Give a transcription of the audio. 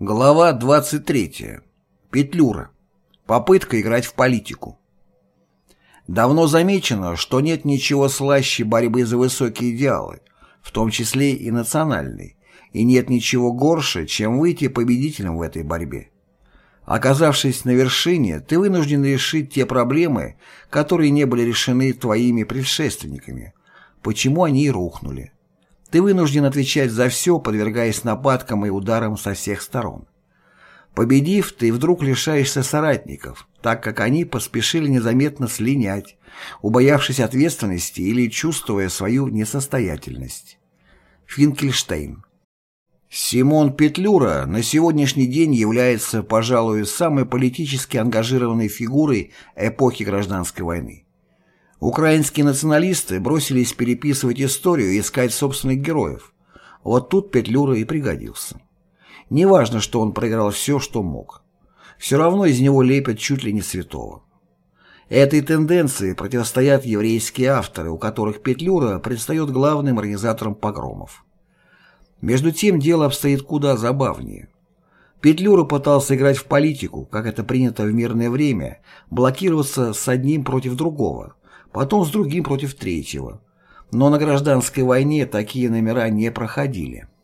Глава 23. Петлюра. Попытка играть в политику. Давно замечено, что нет ничего слаще борьбы за высокие идеалы, в том числе и национальные, и нет ничего горше, чем выйти победителем в этой борьбе. Оказавшись на вершине, ты вынужден решить те проблемы, которые не были решены твоими предшественниками, почему они и рухнули. Ты вынужден отвечать за все, подвергаясь нападкам и ударам со всех сторон. Победив, ты вдруг лишаешься соратников, так как они поспешили незаметно слинять, убоявшись ответственности или чувствуя свою несостоятельность. Финкельштейн Симон Петлюра на сегодняшний день является, пожалуй, самой политически ангажированной фигурой эпохи гражданской войны. Украинские националисты бросились переписывать историю и искать собственных героев. Вот тут Петлюра и пригодился. Неважно, что он проиграл все, что мог. Все равно из него лепят чуть ли не святого. Этой тенденции противостоят еврейские авторы, у которых Петлюра предстает главным организатором погромов. Между тем дело обстоит куда забавнее. Петлюра пытался играть в политику, как это принято в мирное время, блокироваться с одним против другого, потом с другим против третьего. Но на гражданской войне такие номера не проходили.